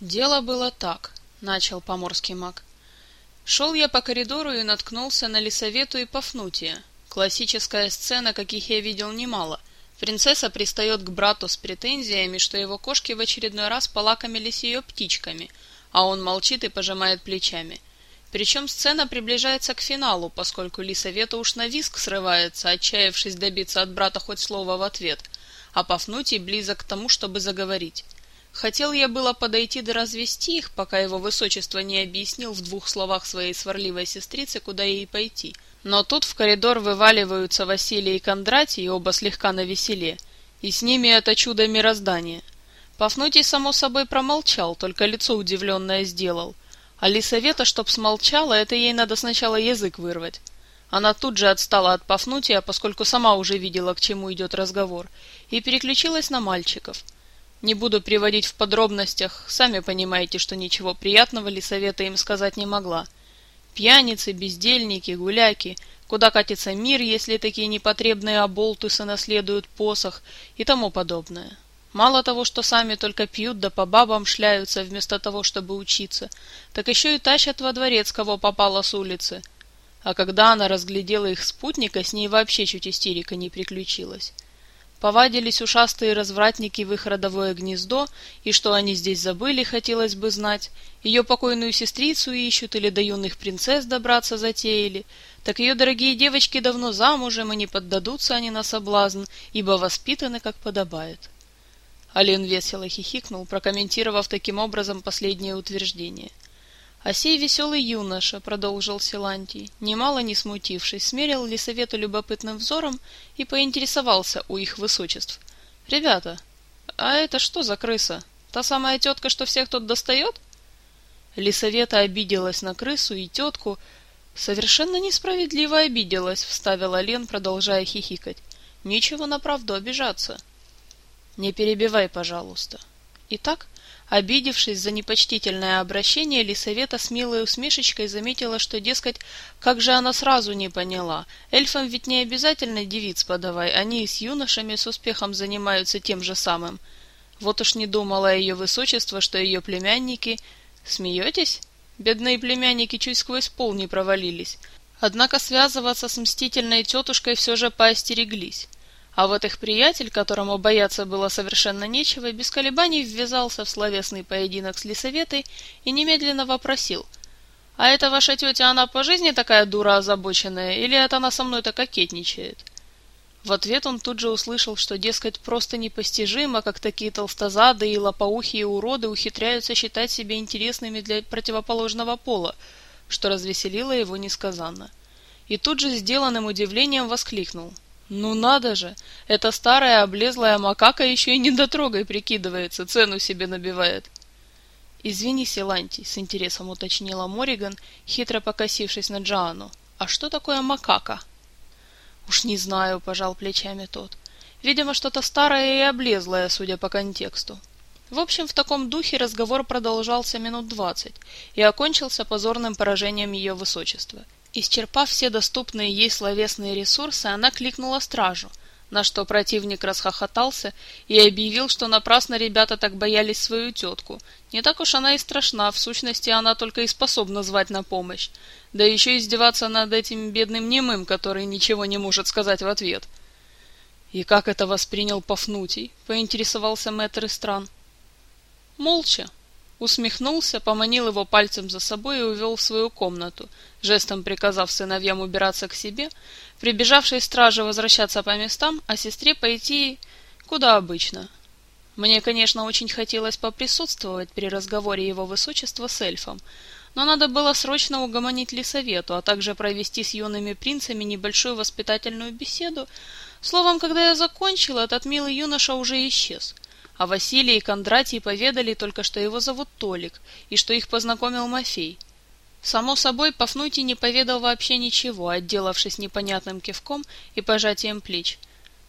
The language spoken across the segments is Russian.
Дело было так, начал поморский маг. Шел я по коридору и наткнулся на Лисавету и Пафнутия. Классическая сцена, каких я видел немало. Принцесса пристает к брату с претензиями, что его кошки в очередной раз полакомились ее птичками, а он молчит и пожимает плечами. Причем сцена приближается к финалу, поскольку Лисавета уж на виск срывается, отчаявшись добиться от брата хоть слова в ответ, а Пафнутий близок к тому, чтобы заговорить. Хотел я было подойти да развести их, пока его высочество не объяснил в двух словах своей сварливой сестрице, куда ей пойти. Но тут в коридор вываливаются Василий и Кондратий, оба слегка навеселе, и с ними это чудо мироздания. Пафнутий, само собой, промолчал, только лицо удивленное сделал. А Лисавета, чтоб смолчала, это ей надо сначала язык вырвать. Она тут же отстала от Пафнутия, поскольку сама уже видела, к чему идет разговор, и переключилась на мальчиков — не буду приводить в подробностях, сами понимаете, что ничего приятного Лисавета им сказать не могла. Пьяницы, бездельники, гуляки, куда катится мир, если такие непотребные оболтусы наследуют посох и тому подобное. Мало того, что сами только пьют да по бабам шляются вместо того, чтобы учиться, так еще и тащат во дворец, кого попало с улицы. А когда она разглядела их спутника, с ней вообще чуть истерика не приключилась. Повадились ушастые развратники в их родовое гнездо, и что они здесь забыли, хотелось бы знать. Ее покойную сестрицу ищут или до юных принцесс добраться затеяли. Так ее дорогие девочки давно замужем, и не поддадутся они на соблазн, ибо воспитаны как подобает. Ален весело хихикнул, прокомментировав таким образом последнее утверждение — а сей веселый юноша, — продолжил Силантий, немало не смутившись, смерил Лисавету любопытным взором и поинтересовался у их высочеств. — Ребята, а это что за крыса? Та самая тетка, что всех тут достает? Лисавета обиделась на крысу и тетку. Совершенно несправедливо обиделась, — вставила Лен, продолжая хихикать. Нечего на правду обижаться. — Не перебивай, пожалуйста. Итак, Обидевшись за непочтительное обращение, Лисавета с милой усмешечкой заметила, что, дескать, как же она сразу не поняла. Эльфам ведь не обязательно девиц подавай, они и с юношами с успехом занимаются тем же самым. Вот уж не думала ее высочество, что ее племянники... Смеетесь? Бедные племянники чуть сквозь пол не провалились. Однако связываться с мстительной тетушкой все же поостереглись. А вот их приятель, которому бояться было совершенно нечего, без колебаний ввязался в словесный поединок с Лисаветой и немедленно вопросил. «А это ваша тетя, она по жизни такая дура озабоченная, или это она со мной-то кокетничает?» В ответ он тут же услышал, что, дескать, просто непостижимо, как такие толстозады и лопоухие уроды ухитряются считать себя интересными для противоположного пола, что развеселило его несказанно. И тут же сделанным удивлением воскликнул — ну надо же, эта старая облезлая макака еще и недотрогой прикидывается, цену себе набивает. Извини, Силанти, с интересом уточнила Мориган, хитро покосившись на Джоанну. А что такое макака? Уж не знаю, пожал плечами тот. Видимо, что-то старое и облезлое, судя по контексту. В общем, в таком духе разговор продолжался минут двадцать и окончился позорным поражением ее высочества — Исчерпав все доступные ей словесные ресурсы, она кликнула стражу, на что противник расхохотался и объявил, что напрасно ребята так боялись свою тетку. Не так уж она и страшна, в сущности она только и способна звать на помощь. Да еще издеваться над этим бедным немым, который ничего не может сказать в ответ. «И как это воспринял Пафнутий?» — поинтересовался мэтр Истран. «Молча», усмехнулся, поманил его пальцем за собой и увел в свою комнату, жестом приказав сыновьям убираться к себе, прибежавшей страже возвращаться по местам, а сестре пойти куда обычно. Мне, конечно, очень хотелось поприсутствовать при разговоре его высочества с эльфом, но надо было срочно угомонить Лисавету, а также провести с юными принцами небольшую воспитательную беседу. Словом, когда я закончил, этот милый юноша уже исчез — а Василий и Кондратий поведали только, что его зовут Толик, и что их познакомил Мафей. Само собой, Пафнутий не поведал вообще ничего, отделавшись непонятным кивком и пожатием плеч.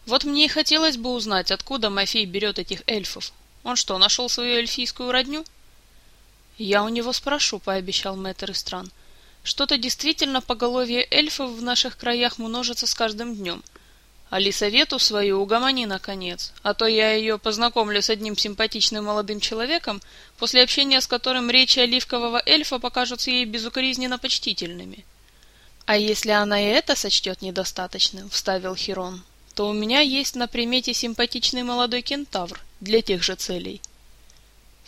Вот мне и хотелось бы узнать, откуда Мафей берет этих эльфов. Он что, нашел свою эльфийскую родню? Я у него спрошу, пообещал мэтр Истран. Что-то действительно поголовье эльфов в наших краях множится с каждым днем. А свою угомони, наконец, а то я ее познакомлю с одним симпатичным молодым человеком, после общения с которым речи оливкового эльфа покажутся ей безукоризненно почтительными. А если она и это сочтет недостаточным, — вставил Хирон, — то у меня есть на примете симпатичный молодой кентавр для тех же целей.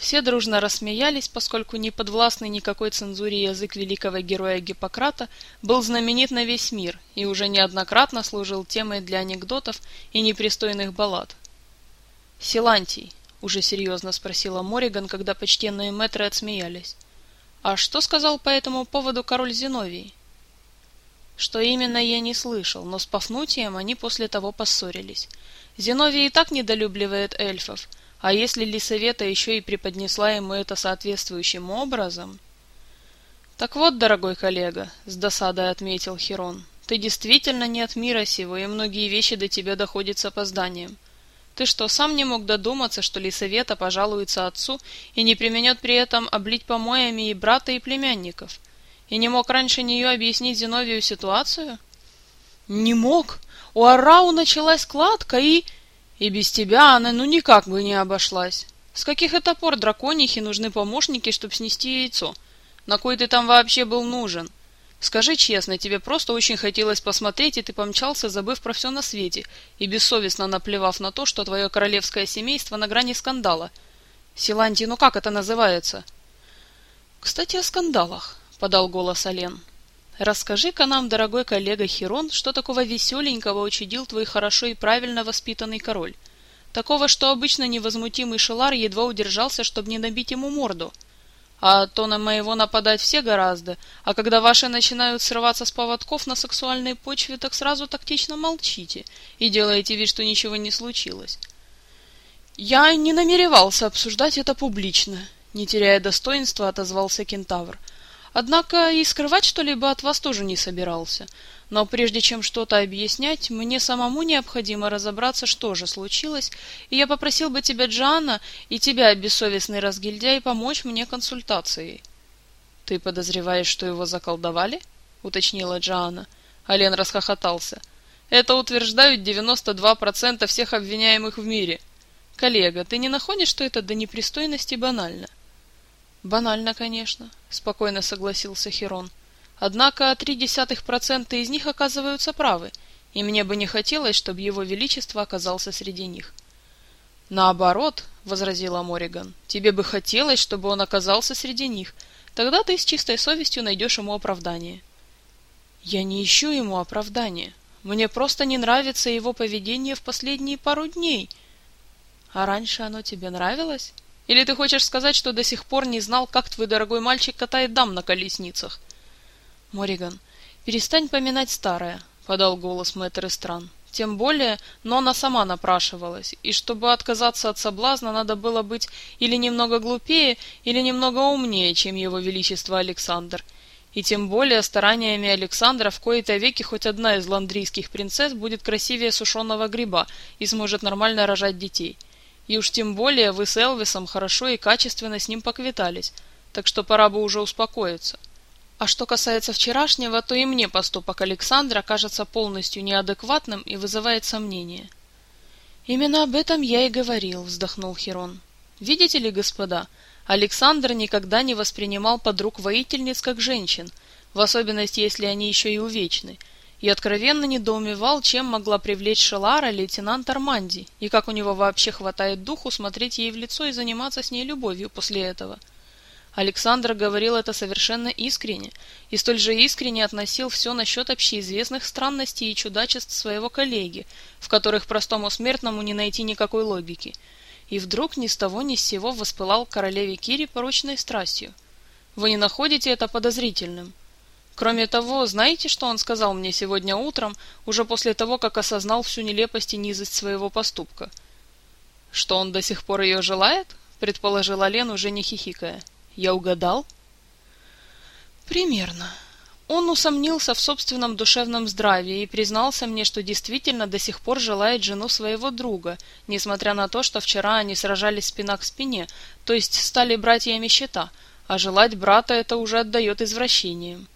Все дружно рассмеялись, поскольку не подвластный никакой цензуре язык великого героя Гиппократа был знаменит на весь мир и уже неоднократно служил темой для анекдотов и непристойных баллад. «Силантий», — уже серьезно спросила Мориган, когда почтенные мэтры отсмеялись, — «а что сказал по этому поводу король Зиновий?» Что именно, я не слышал, но с Пафнутием они после того поссорились. Зиновий и так недолюбливает эльфов — а если Лисавета еще и преподнесла ему это соответствующим образом... «Так вот, дорогой коллега», — с досадой отметил Хирон, — «ты действительно не от мира сего, и многие вещи до тебя доходят с опозданием. Ты что, сам не мог додуматься, что Лисавета пожалуется отцу и не применет при этом облить помоями и брата, и племянников? И не мог раньше нее объяснить Зиновию ситуацию?» «Не мог! У Арау началась кладка, и...» И без тебя она ну никак бы не обошлась. С каких это пор драконихе нужны помощники, чтобы снести яйцо? На кой ты там вообще был нужен? Скажи честно, тебе просто очень хотелось посмотреть, и ты помчался, забыв про все на свете, и бессовестно наплевав на то, что твое королевское семейство на грани скандала. Силанти, ну как это называется? Кстати, о скандалах, подал голос Ален. Расскажи-ка нам, дорогой коллега Хирон, что такого веселенького учудил твой хорошо и правильно воспитанный король. Такого, что обычно невозмутимый Шелар едва удержался, чтобы не набить ему морду. А то на моего нападать все гораздо, а когда ваши начинают срываться с поводков на сексуальной почве, так сразу тактично молчите и делаете вид, что ничего не случилось. Я не намеревался обсуждать это публично, не теряя достоинства, отозвался кентавр. Однако и скрывать что-либо от вас тоже не собирался. Но прежде чем что-то объяснять, мне самому необходимо разобраться, что же случилось, и я попросил бы тебя, Джоанна, и тебя, бессовестный разгильдяй, помочь мне консультацией. — Ты подозреваешь, что его заколдовали? — уточнила Джоанна. Ален расхохотался. — Это утверждают 92% всех обвиняемых в мире. Коллега, ты не находишь, что это до непристойности банально? — Банально, конечно, спокойно согласился Хирон. Однако три десятых процента из них оказываются правы, и мне бы не хотелось, чтобы его величество оказался среди них. Наоборот, возразила Мориган, тебе бы хотелось, чтобы он оказался среди них. Тогда ты с чистой совестью найдешь ему оправдание. Я не ищу ему оправдания. Мне просто не нравится его поведение в последние пару дней. А раньше оно тебе нравилось? Или ты хочешь сказать, что до сих пор не знал, как твой дорогой мальчик катает дам на колесницах? Мориган, перестань поминать старое, подал голос мэтр Стран. Тем более, но она сама напрашивалась, и чтобы отказаться от соблазна, надо было быть или немного глупее, или немного умнее, чем его величество Александр. И тем более стараниями Александра в кои-то веки хоть одна из ландрийских принцесс будет красивее сушеного гриба и сможет нормально рожать детей. И уж тем более вы с Элвисом хорошо и качественно с ним поквитались, так что пора бы уже успокоиться. А что касается вчерашнего, то и мне поступок Александра кажется полностью неадекватным и вызывает сомнения. Именно об этом я и говорил, вздохнул Хирон. Видите ли, господа, Александр никогда не воспринимал подруг воительниц как женщин, в особенности, если они еще и увечны, и откровенно недоумевал, чем могла привлечь Шелара лейтенант Арманди, и как у него вообще хватает духу смотреть ей в лицо и заниматься с ней любовью после этого. Александр говорил это совершенно искренне, и столь же искренне относил все насчет общеизвестных странностей и чудачеств своего коллеги, в которых простому смертному не найти никакой логики. И вдруг ни с того ни с сего воспылал королеве Кире порочной страстью. Вы не находите это подозрительным? Кроме того, знаете, что он сказал мне сегодня утром, уже после того, как осознал всю нелепость и низость своего поступка? Что он до сих пор ее желает? предположила Лен, уже не хихикая. Я угадал? Примерно. Он усомнился в собственном душевном здравии и признался мне, что действительно до сих пор желает жену своего друга, несмотря на то, что вчера они сражались спина к спине, то есть стали братьями щита, а желать брата это уже отдает извращением.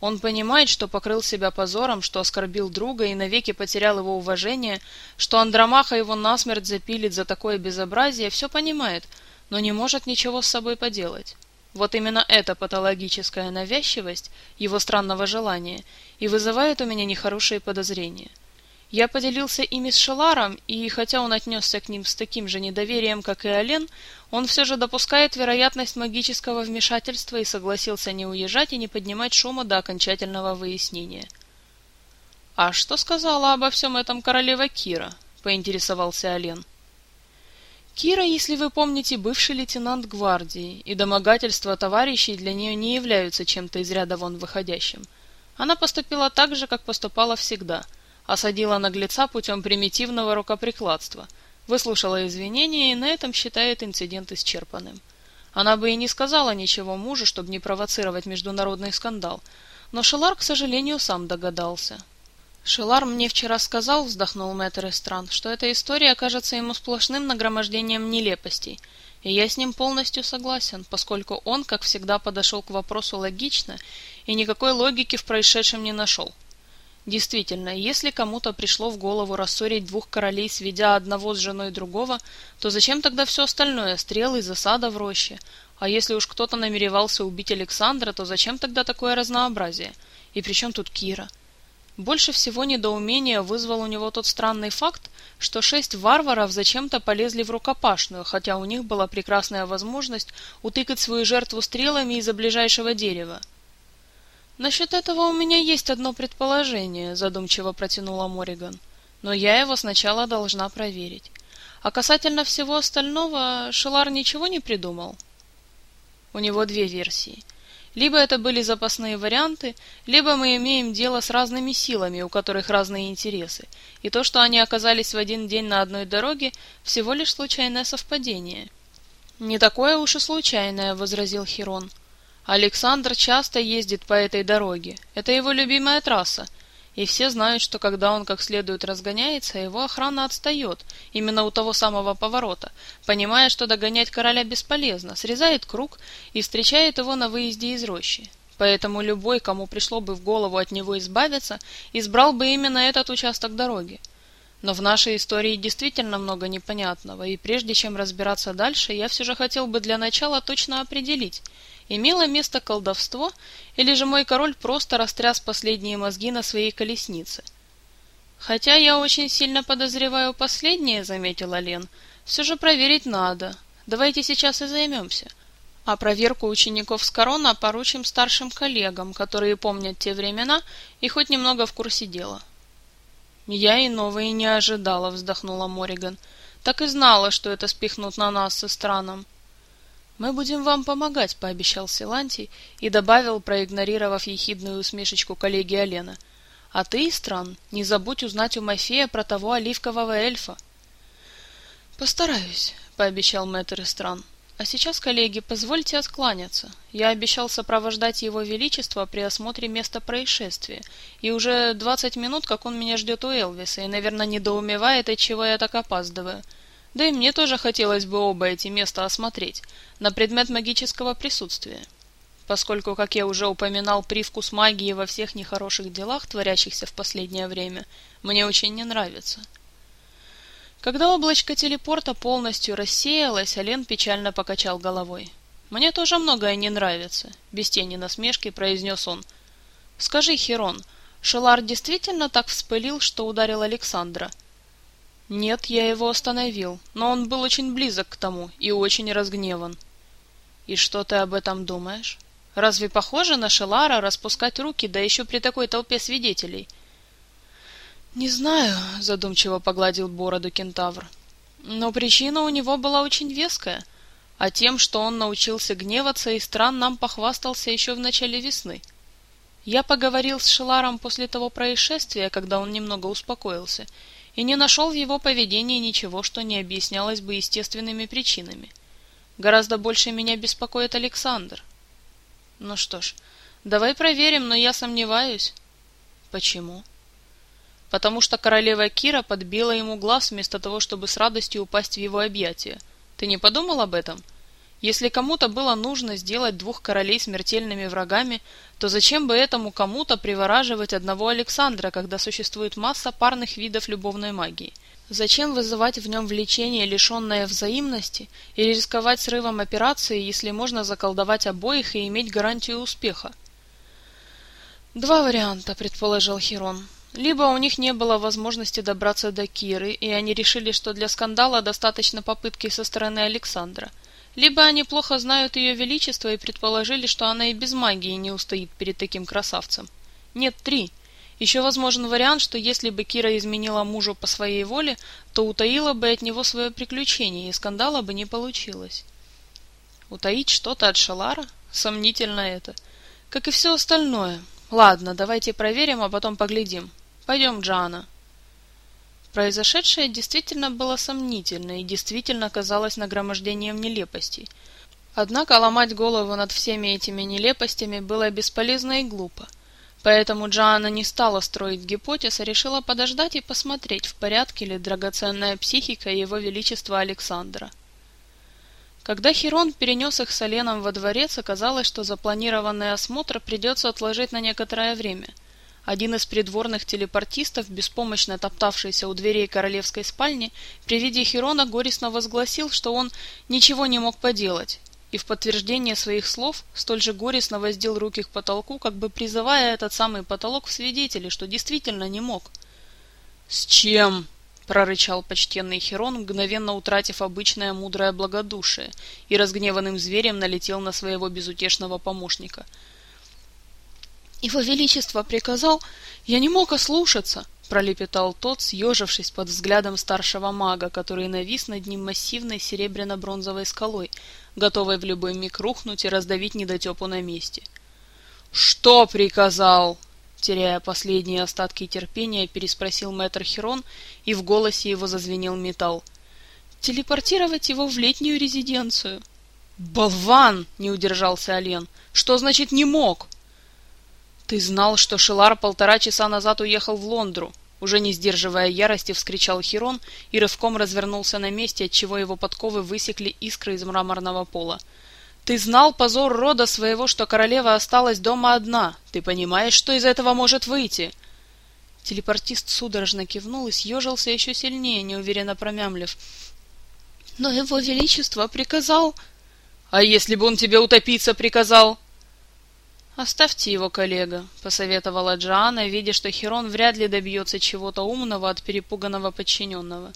Он понимает, что покрыл себя позором, что оскорбил друга и навеки потерял его уважение, что Андромаха его насмерть запилит за такое безобразие, все понимает, но не может ничего с собой поделать. Вот именно эта патологическая навязчивость его странного желания и вызывает у меня нехорошие подозрения. Я поделился ими с Шеларом, и хотя он отнесся к ним с таким же недоверием, как и Ален, он все же допускает вероятность магического вмешательства и согласился не уезжать и не поднимать шума до окончательного выяснения. «А что сказала обо всем этом королева Кира?» — поинтересовался Ален. Кира, если вы помните, бывший лейтенант гвардии, и домогательства товарищей для нее не являются чем-то из ряда вон выходящим. Она поступила так же, как поступала всегда — осадила наглеца путем примитивного рукоприкладства, выслушала извинения и на этом считает инцидент исчерпанным. Она бы и не сказала ничего мужу, чтобы не провоцировать международный скандал, но Шелар, к сожалению, сам догадался. «Шелар мне вчера сказал, — вздохнул мэтр Эстран, — что эта история окажется ему сплошным нагромождением нелепостей, и я с ним полностью согласен, поскольку он, как всегда, подошел к вопросу логично и никакой логики в происшедшем не нашел. Действительно, если кому-то пришло в голову рассорить двух королей, сведя одного с женой другого, то зачем тогда все остальное, стрелы, засада в роще? А если уж кто-то намеревался убить Александра, то зачем тогда такое разнообразие? И при чем тут Кира? Больше всего недоумения вызвал у него тот странный факт, что шесть варваров зачем-то полезли в рукопашную, хотя у них была прекрасная возможность утыкать свою жертву стрелами из-за ближайшего дерева. «Насчет этого у меня есть одно предположение», — задумчиво протянула Мориган. «Но я его сначала должна проверить. А касательно всего остального, Шелар ничего не придумал?» У него две версии. Либо это были запасные варианты, либо мы имеем дело с разными силами, у которых разные интересы, и то, что они оказались в один день на одной дороге, всего лишь случайное совпадение. «Не такое уж и случайное», — возразил Хирон. Александр часто ездит по этой дороге. Это его любимая трасса. И все знают, что когда он как следует разгоняется, его охрана отстает, именно у того самого поворота, понимая, что догонять короля бесполезно, срезает круг и встречает его на выезде из рощи. Поэтому любой, кому пришло бы в голову от него избавиться, избрал бы именно этот участок дороги. Но в нашей истории действительно много непонятного, и прежде чем разбираться дальше, я все же хотел бы для начала точно определить, имело место колдовство, или же мой король просто растряс последние мозги на своей колеснице. Хотя я очень сильно подозреваю последнее, заметила Лен, все же проверить надо. Давайте сейчас и займемся. А проверку учеников с корона поручим старшим коллегам, которые помнят те времена и хоть немного в курсе дела. Я иного и не ожидала, вздохнула Мориган. Так и знала, что это спихнут на нас со страном. «Мы будем вам помогать», — пообещал Силантий и добавил, проигнорировав ехидную усмешечку коллеги Алена. «А ты, Истран, не забудь узнать у Мафея про того оливкового эльфа». «Постараюсь», — пообещал мэтр Истран. «А сейчас, коллеги, позвольте откланяться. Я обещал сопровождать его величество при осмотре места происшествия, и уже двадцать минут, как он меня ждет у Элвиса, и, наверное, недоумевает, от чего я так опаздываю». Да и мне тоже хотелось бы оба эти места осмотреть, на предмет магического присутствия. Поскольку, как я уже упоминал, привкус магии во всех нехороших делах, творящихся в последнее время, мне очень не нравится. Когда облачко телепорта полностью рассеялось, Ален печально покачал головой. «Мне тоже многое не нравится», — без тени насмешки произнес он. «Скажи, Херон, Шелар действительно так вспылил, что ударил Александра?» Нет, я его остановил, но он был очень близок к тому и очень разгневан. И что ты об этом думаешь? Разве похоже на Шелара распускать руки, да еще при такой толпе свидетелей? Не знаю, задумчиво погладил бороду кентавр. Но причина у него была очень веская, а тем, что он научился гневаться и стран нам похвастался еще в начале весны. Я поговорил с Шеларом после того происшествия, когда он немного успокоился, и не нашел в его поведении ничего, что не объяснялось бы естественными причинами. Гораздо больше меня беспокоит Александр. Ну что ж, давай проверим, но я сомневаюсь. Почему? Потому что королева Кира подбила ему глаз вместо того, чтобы с радостью упасть в его объятия. Ты не подумал об этом? Если кому-то было нужно сделать двух королей смертельными врагами, то зачем бы этому кому-то привораживать одного Александра, когда существует масса парных видов любовной магии? Зачем вызывать в нем влечение, лишенное взаимности, или рисковать срывом операции, если можно заколдовать обоих и иметь гарантию успеха? Два варианта, предположил Хирон. Либо у них не было возможности добраться до Киры, и они решили, что для скандала достаточно попытки со стороны Александра. Либо они плохо знают ее величество и предположили, что она и без магии не устоит перед таким красавцем. Нет, три. Еще возможен вариант, что если бы Кира изменила мужу по своей воле, то утаила бы от него свое приключение, и скандала бы не получилось. Утаить что-то от Шалара? Сомнительно это. Как и все остальное. Ладно, давайте проверим, а потом поглядим. Пойдем, Джана. Произошедшее действительно было сомнительно и действительно казалось нагромождением нелепостей. Однако ломать голову над всеми этими нелепостями было бесполезно и глупо. Поэтому Джоанна не стала строить гипотез, а решила подождать и посмотреть, в порядке ли драгоценная психика его величества Александра. Когда Хирон перенес их с Оленом во дворец, оказалось, что запланированный осмотр придется отложить на некоторое время – один из придворных телепортистов, беспомощно топтавшийся у дверей королевской спальни, при виде Хирона горестно возгласил, что он ничего не мог поделать, и в подтверждение своих слов столь же горестно воздел руки к потолку, как бы призывая этот самый потолок в свидетели, что действительно не мог. «С чем?» — прорычал почтенный Хирон, мгновенно утратив обычное мудрое благодушие, и разгневанным зверем налетел на своего безутешного помощника — его Величество приказал... Я не мог ослушаться, пролепетал тот, съежившись под взглядом старшего мага, который навис над ним массивной серебряно-бронзовой скалой, готовой в любой миг рухнуть и раздавить недотепу на месте. «Что приказал?» Теряя последние остатки терпения, переспросил мэтр Херон, и в голосе его зазвенел металл. «Телепортировать его в летнюю резиденцию». «Болван!» — не удержался Олен. «Что значит «не мог»?» «Ты знал, что Шелар полтора часа назад уехал в Лондру?» Уже не сдерживая ярости, вскричал Хирон и рывком развернулся на месте, отчего его подковы высекли искры из мраморного пола. «Ты знал позор рода своего, что королева осталась дома одна. Ты понимаешь, что из этого может выйти?» Телепортист судорожно кивнул и съежился еще сильнее, неуверенно промямлив. «Но его величество приказал...» «А если бы он тебе утопиться приказал?» «Оставьте его, коллега», — посоветовала Джоанна, видя, что Херон вряд ли добьется чего-то умного от перепуганного подчиненного.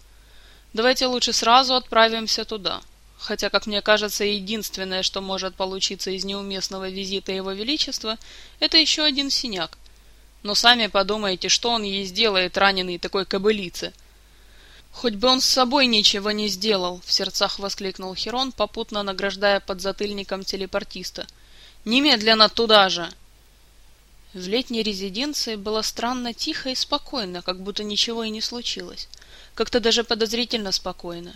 «Давайте лучше сразу отправимся туда. Хотя, как мне кажется, единственное, что может получиться из неуместного визита Его Величества, это еще один синяк. Но сами подумайте, что он ей сделает, раненый такой кобылице». «Хоть бы он с собой ничего не сделал!» — в сердцах воскликнул Херон, попутно награждая подзатыльником телепортиста — Немедленно туда же!» В летней резиденции было странно тихо и спокойно, как будто ничего и не случилось. Как-то даже подозрительно спокойно.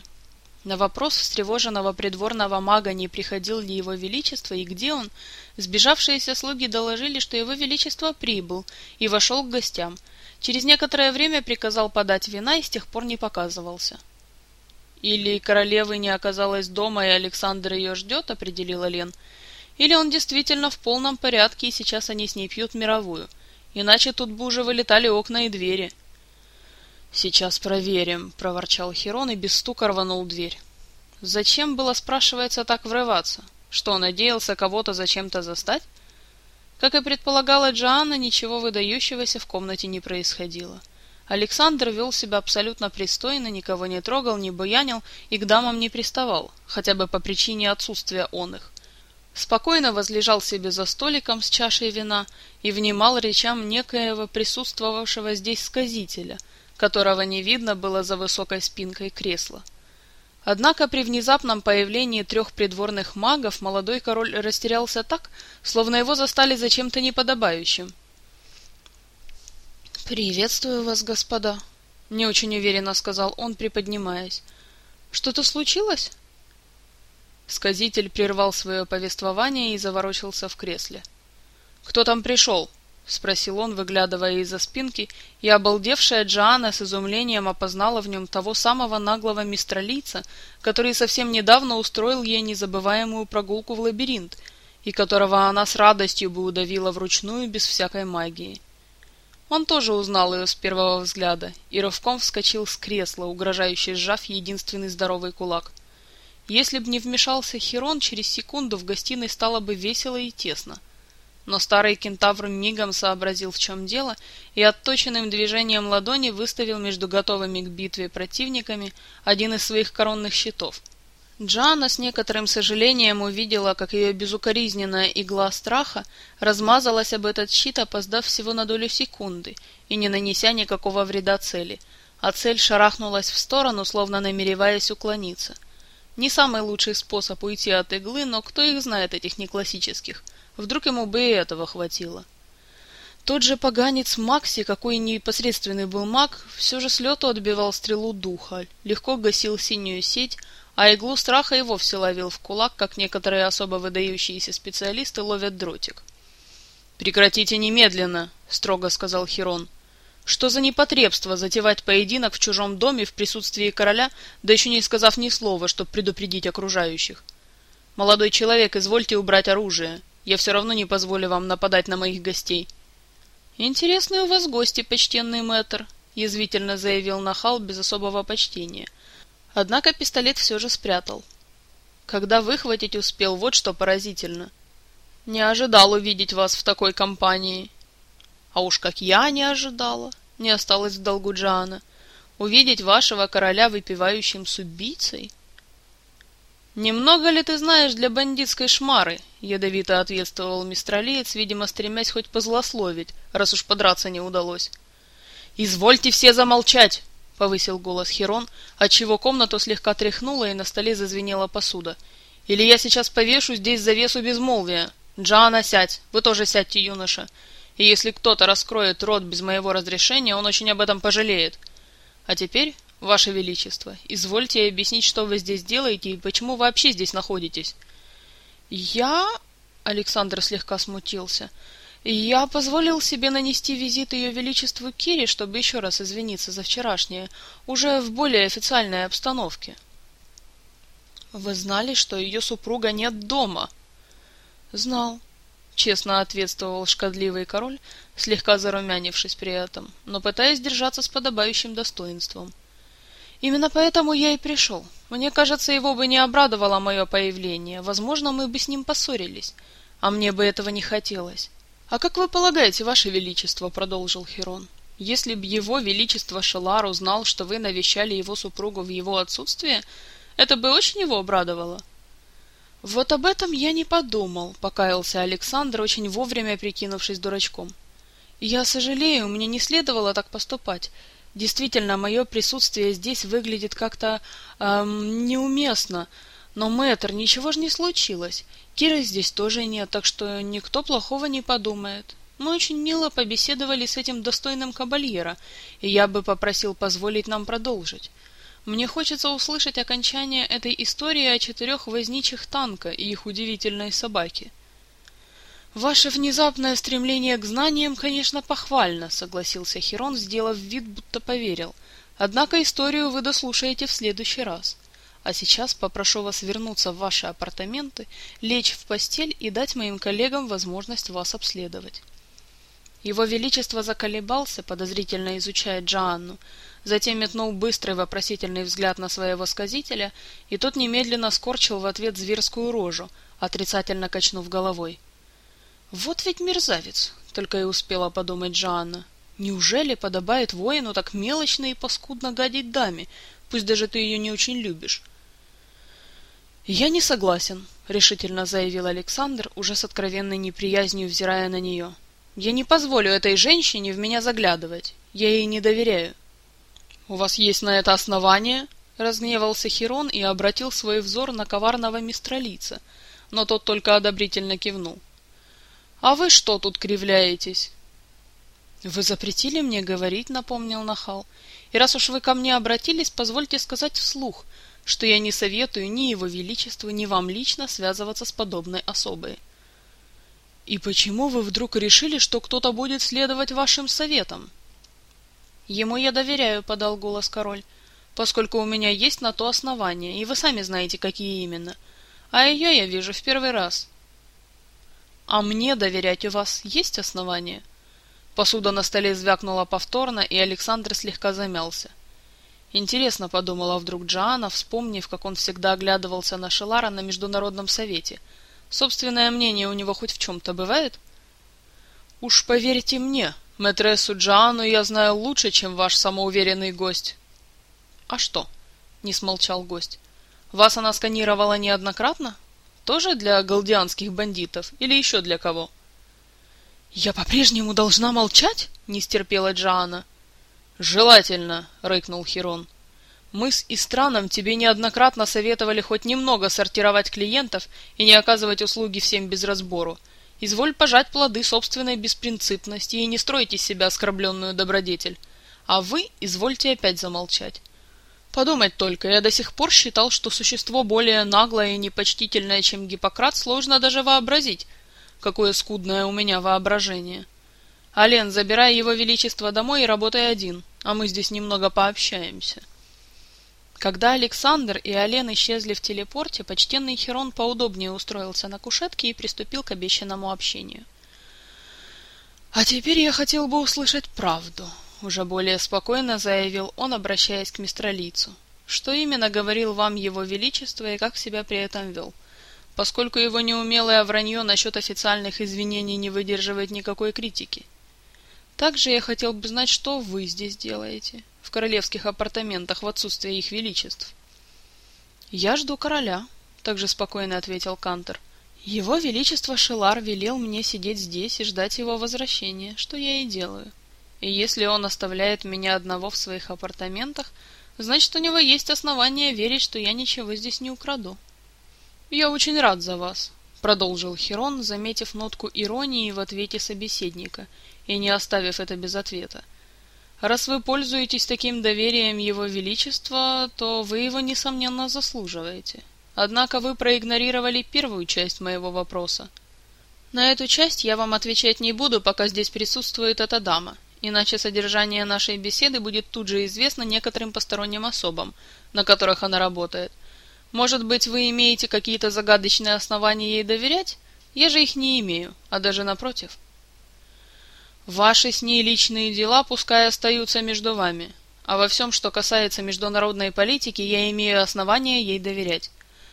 На вопрос встревоженного придворного мага, не приходил ли его величество и где он, сбежавшиеся слуги доложили, что его величество прибыл и вошел к гостям. Через некоторое время приказал подать вина и с тех пор не показывался. «Или королевы не оказалось дома, и Александр ее ждет», — определила Лен, — или он действительно в полном порядке, и сейчас они с ней пьют мировую. Иначе тут бы уже вылетали окна и двери. «Сейчас проверим», — проворчал Херон и без стука рванул дверь. Зачем было, спрашивается, так врываться? Что, надеялся кого-то зачем-то застать? Как и предполагала Джоанна, ничего выдающегося в комнате не происходило. Александр вел себя абсолютно пристойно, никого не трогал, не буянил и к дамам не приставал, хотя бы по причине отсутствия он их спокойно возлежал себе за столиком с чашей вина и внимал речам некоего присутствовавшего здесь сказителя, которого не видно было за высокой спинкой кресла. Однако при внезапном появлении трех придворных магов молодой король растерялся так, словно его застали за чем-то неподобающим. «Приветствую вас, господа», — не очень уверенно сказал он, приподнимаясь. «Что-то случилось?» Сказитель прервал свое повествование и заворочился в кресле. «Кто там пришел?» — спросил он, выглядывая из-за спинки, и обалдевшая Джоанна с изумлением опознала в нем того самого наглого мистралийца, который совсем недавно устроил ей незабываемую прогулку в лабиринт, и которого она с радостью бы удавила вручную без всякой магии. Он тоже узнал ее с первого взгляда и рывком вскочил с кресла, угрожающе сжав единственный здоровый кулак. Если б не вмешался Херон, через секунду в гостиной стало бы весело и тесно. Но старый кентавр мигом сообразил, в чем дело, и отточенным движением ладони выставил между готовыми к битве противниками один из своих коронных щитов. Джана с некоторым сожалением увидела, как ее безукоризненная игла страха размазалась об этот щит, опоздав всего на долю секунды и не нанеся никакого вреда цели, а цель шарахнулась в сторону, словно намереваясь уклониться. Не самый лучший способ уйти от иглы, но кто их знает, этих неклассических – Вдруг ему бы и этого хватило. Тот же поганец Макси, какой непосредственный был маг, все же с лету отбивал стрелу духа, легко гасил синюю сеть, а иглу страха и вовсе ловил в кулак, как некоторые особо выдающиеся специалисты ловят дротик. «Прекратите немедленно!» — строго сказал Хирон. «Что за непотребство затевать поединок в чужом доме в присутствии короля, да еще не сказав ни слова, чтобы предупредить окружающих? Молодой человек, извольте убрать оружие. Я все равно не позволю вам нападать на моих гостей. Интересные у вас гости, почтенный мэтр, язвительно заявил Нахал без особого почтения. Однако пистолет все же спрятал. Когда выхватить успел, вот что поразительно. Не ожидал увидеть вас в такой компании. А уж как я не ожидала, не осталось в долгу Джана. Увидеть вашего короля выпивающим с убийцей? «Немного ли ты знаешь для бандитской шмары?» — ядовито ответствовал мистралиец, видимо, стремясь хоть позлословить, раз уж подраться не удалось. «Извольте все замолчать!» — повысил голос Херон, отчего комнату слегка тряхнуло и на столе зазвенела посуда. «Или я сейчас повешу здесь завесу безмолвия. Джана, сядь! Вы тоже сядьте, юноша. И если кто-то раскроет рот без моего разрешения, он очень об этом пожалеет. А теперь «Ваше Величество, извольте объяснить, что вы здесь делаете и почему вообще здесь находитесь?» «Я...» — Александр слегка смутился. «Я позволил себе нанести визит Ее Величеству Кире, чтобы еще раз извиниться за вчерашнее, уже в более официальной обстановке». «Вы знали, что ее супруга нет дома?» «Знал», — честно ответствовал шкодливый король, слегка зарумянившись при этом, но пытаясь держаться с подобающим достоинством. Именно поэтому я и пришел. Мне кажется, его бы не обрадовало мое появление. Возможно, мы бы с ним поссорились. А мне бы этого не хотелось. А как вы полагаете, ваше величество, продолжил Хирон, если б его величество Шелар узнал, что вы навещали его супругу в его отсутствие, это бы очень его обрадовало. Вот об этом я не подумал, покаялся Александр, очень вовремя прикинувшись дурачком. Я сожалею, мне не следовало так поступать. Действительно, мое присутствие здесь выглядит как-то эм, неуместно. Но, мэтр, ничего же не случилось. Киры здесь тоже нет, так что никто плохого не подумает. Мы очень мило побеседовали с этим достойным кабальера, и я бы попросил позволить нам продолжить. Мне хочется услышать окончание этой истории о четырех возничих танка и их удивительной собаке. Ваше внезапное стремление к знаниям, конечно, похвально, согласился Хирон, сделав вид, будто поверил. Однако историю вы дослушаете в следующий раз. А сейчас попрошу вас вернуться в ваши апартаменты, лечь в постель и дать моим коллегам возможность вас обследовать. Его величество заколебался, подозрительно изучая Джоанну, затем метнул быстрый вопросительный взгляд на своего сказителя, и тот немедленно скорчил в ответ зверскую рожу, отрицательно качнув головой. Вот ведь мерзавец, только и успела подумать Жанна. Неужели подобает воину так мелочно и паскудно гадить даме, пусть даже ты ее не очень любишь? Я не согласен, решительно заявил Александр, уже с откровенной неприязнью взирая на нее. Я не позволю этой женщине в меня заглядывать. Я ей не доверяю. У вас есть на это основание? разгневался Хирон и обратил свой взор на коварного мистралица, но тот только одобрительно кивнул. А вы что тут кривляетесь? Вы запретили мне говорить, напомнил Нахал. И раз уж вы ко мне обратились, позвольте сказать вслух, что я не советую ни его величеству, ни вам лично связываться с подобной особой. И почему вы вдруг решили, что кто-то будет следовать вашим советам? Ему я доверяю, подал голос король, поскольку у меня есть на то основания, и вы сами знаете, какие именно. А ее я вижу в первый раз. А мне доверять у вас есть основания? Посуда на столе звякнула повторно, и Александр слегка замялся. Интересно, подумала вдруг Джоанна, вспомнив, как он всегда оглядывался на Шелара на Международном совете. Собственное мнение у него хоть в чем-то бывает? Уж поверьте мне, Матрессу Джоанну я знаю лучше, чем ваш самоуверенный гость. А что? Не смолчал гость. Вас она сканировала неоднократно? Тоже для галдианских бандитов или еще для кого? Я по-прежнему должна молчать? Не стерпела Джоанна. «Желательно», — рыкнул Хирон. «Мы с Истраном тебе неоднократно советовали хоть немного сортировать клиентов и не оказывать услуги всем без разбору. Изволь пожать плоды собственной беспринципности и не стройте из себя оскорбленную добродетель. А вы извольте опять замолчать. Подумать только, я до сих пор считал, что существо более наглое и непочтительное, чем Гиппократ, сложно даже вообразить. Какое скудное у меня воображение. Ален, забирай его величество домой и работай один а мы здесь немного пообщаемся. Когда Александр и Ален исчезли в телепорте, почтенный Херон поудобнее устроился на кушетке и приступил к обещанному общению. «А теперь я хотел бы услышать правду», — уже более спокойно заявил он, обращаясь к мистралицу. «Что именно говорил вам его величество и как себя при этом вел?» поскольку его неумелое вранье насчет официальных извинений не выдерживает никакой критики. Также я хотел бы знать, что вы здесь делаете, в королевских апартаментах в отсутствие их величеств. Я жду короля, также спокойно ответил Кантер. Его величество Шелар велел мне сидеть здесь и ждать его возвращения, что я и делаю. И если он оставляет меня одного в своих апартаментах, значит, у него есть основания верить, что я ничего здесь не украду. Я очень рад за вас, продолжил Хирон, заметив нотку иронии в ответе собеседника и не оставив это без ответа. Раз вы пользуетесь таким доверием Его Величества, то вы его, несомненно, заслуживаете. Однако вы проигнорировали первую часть моего вопроса. На эту часть я вам отвечать не буду, пока здесь присутствует эта дама, иначе содержание нашей беседы будет тут же известно некоторым посторонним особам, на которых она работает. Может быть, вы имеете какие-то загадочные основания ей доверять? Я же их не имею, а даже напротив. Ваши с ней личные дела пускай остаются между вами, а во всем, что касается международной политики, я имею основания ей доверять.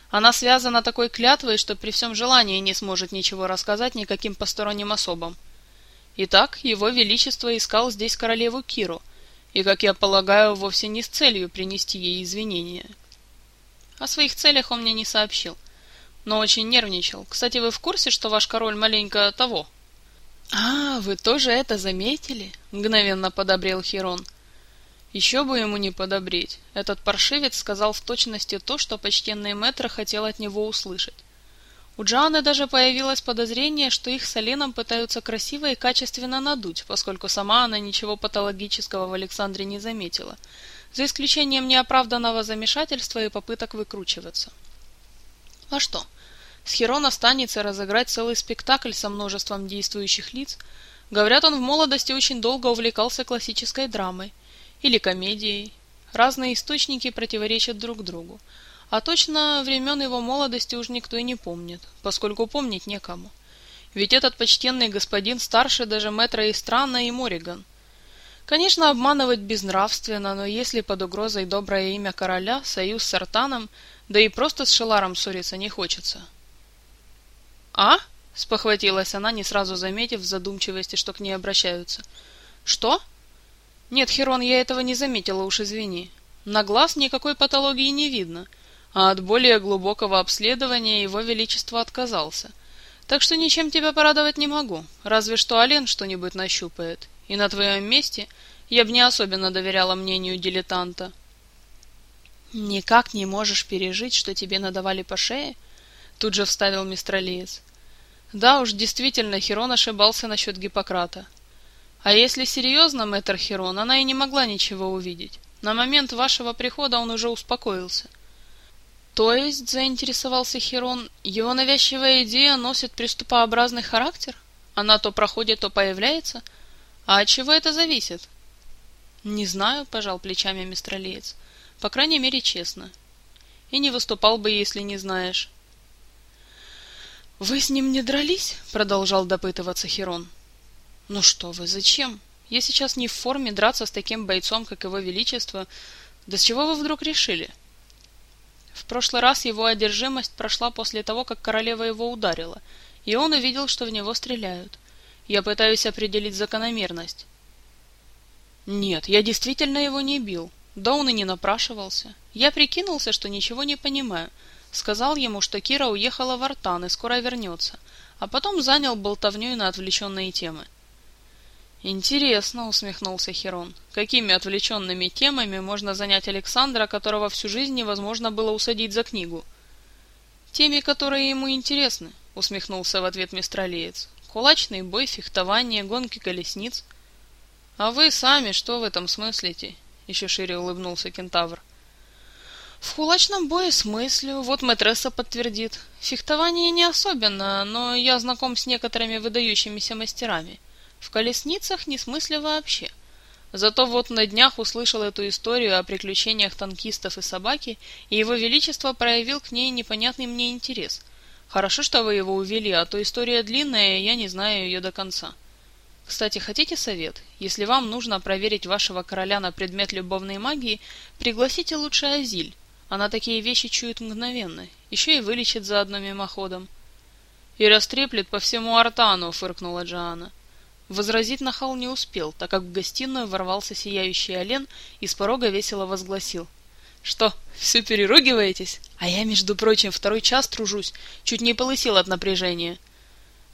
Она связана такой клятвой, что при всем желании не сможет ничего рассказать никаким посторонним особам. Итак, его величество искал здесь королеву Киру, и, как я полагаю, вовсе не с целью принести ей извинения. О своих целях он мне не сообщил, но очень нервничал. Кстати, вы в курсе, что ваш король маленько того, «А, вы тоже это заметили?» — мгновенно подобрел Хирон. Еще бы ему не подобреть. Этот паршивец сказал в точности то, что почтенный мэтр хотел от него услышать. У Джоанны даже появилось подозрение, что их с Оленом пытаются красиво и качественно надуть, поскольку сама она ничего патологического в Александре не заметила, за исключением неоправданного замешательства и попыток выкручиваться. А что? С Херон останется разыграть целый спектакль со множеством действующих лиц. Говорят, он в молодости очень долго увлекался классической драмой или комедией. Разные источники противоречат друг другу. А точно времен его молодости уж никто и не помнит, поскольку помнить некому. Ведь этот почтенный господин старше даже мэтра Истрана и Мориган. Конечно, обманывать безнравственно, но если под угрозой доброе имя короля, союз с Артаном, да и просто с Шеларом ссориться не хочется. «А?» — спохватилась она, не сразу заметив в задумчивости, что к ней обращаются. «Что?» «Нет, Херон, я этого не заметила, уж извини. На глаз никакой патологии не видно, а от более глубокого обследования его величество отказался. Так что ничем тебя порадовать не могу, разве что Ален что-нибудь нащупает. И на твоем месте я бы не особенно доверяла мнению дилетанта». «Никак не можешь пережить, что тебе надавали по шее?» Тут же вставил мистер Алиес. Да уж, действительно, Херон ошибался насчет Гиппократа. А если серьезно, мэтр Херон, она и не могла ничего увидеть. На момент вашего прихода он уже успокоился. То есть, заинтересовался Херон, его навязчивая идея носит приступообразный характер? Она то проходит, то появляется? А от чего это зависит? Не знаю, пожал плечами мистралиец. По крайней мере, честно. И не выступал бы, если не знаешь. «Вы с ним не дрались?» — продолжал допытываться Херон. «Ну что вы, зачем? Я сейчас не в форме драться с таким бойцом, как его величество. Да с чего вы вдруг решили?» В прошлый раз его одержимость прошла после того, как королева его ударила, и он увидел, что в него стреляют. Я пытаюсь определить закономерность. Нет, я действительно его не бил. Да он и не напрашивался. Я прикинулся, что ничего не понимаю. Сказал ему, что Кира уехала в Артан и скоро вернется, а потом занял болтовнёй на отвлеченные темы. «Интересно», — усмехнулся Херон, — «какими отвлеченными темами можно занять Александра, которого всю жизнь невозможно было усадить за книгу?» «Теми, которые ему интересны», — усмехнулся в ответ мистралеец. «Кулачный бой, фехтование, гонки колесниц». «А вы сами что в этом смыслите?» — еще шире улыбнулся кентавр. В кулачном бое смыслю, вот мэтресса подтвердит. Фехтование не особенно, но я знаком с некоторыми выдающимися мастерами. В колесницах не смыслю вообще. Зато вот на днях услышал эту историю о приключениях танкистов и собаки, и его величество проявил к ней непонятный мне интерес. Хорошо, что вы его увели, а то история длинная, и я не знаю ее до конца. Кстати, хотите совет? Если вам нужно проверить вашего короля на предмет любовной магии, пригласите лучше Азиль. Она такие вещи чует мгновенно, еще и вылечит заодно мимоходом. И растреплет по всему Артану, фыркнула Джоанна. Возразить Нахал не успел, так как в гостиную ворвался сияющий Олен и с порога весело возгласил. «Что, все переругиваетесь? А я, между прочим, второй час тружусь, чуть не полысил от напряжения».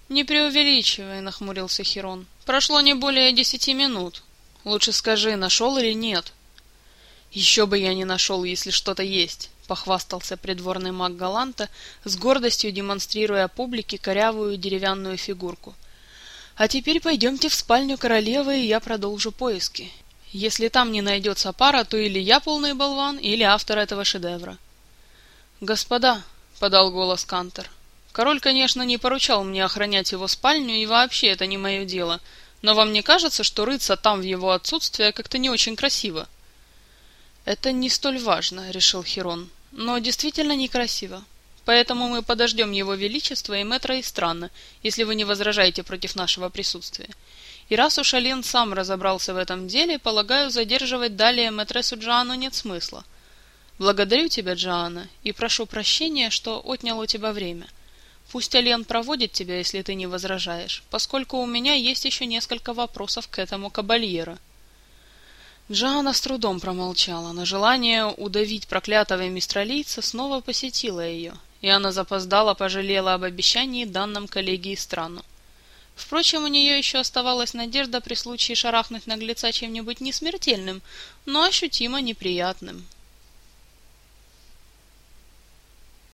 «Не преувеличивай», — нахмурился Хирон. «Прошло не более десяти минут. Лучше скажи, нашел или нет?» «Еще бы я не нашел, если что-то есть», — похвастался придворный маг Галанта, с гордостью демонстрируя публике корявую деревянную фигурку. «А теперь пойдемте в спальню королевы, и я продолжу поиски. Если там не найдется пара, то или я полный болван, или автор этого шедевра». «Господа», — подал голос Кантер, — «король, конечно, не поручал мне охранять его спальню, и вообще это не мое дело, но вам не кажется, что рыться там в его отсутствие как-то не очень красиво?» «Это не столь важно», — решил Хирон, — «но действительно некрасиво. Поэтому мы подождем его величество и мэтра и странно, если вы не возражаете против нашего присутствия. И раз уж Ален сам разобрался в этом деле, полагаю, задерживать далее мэтресу Джоанну нет смысла. Благодарю тебя, Джоанна, и прошу прощения, что отнял у тебя время. Пусть Ален проводит тебя, если ты не возражаешь, поскольку у меня есть еще несколько вопросов к этому кабальеру». Джоанна с трудом промолчала, но желание удавить проклятого мистралийца снова посетило ее, и она запоздала пожалела об обещании данном коллегии страну. Впрочем, у нее еще оставалась надежда при случае шарахнуть наглеца чем-нибудь несмертельным, но ощутимо неприятным.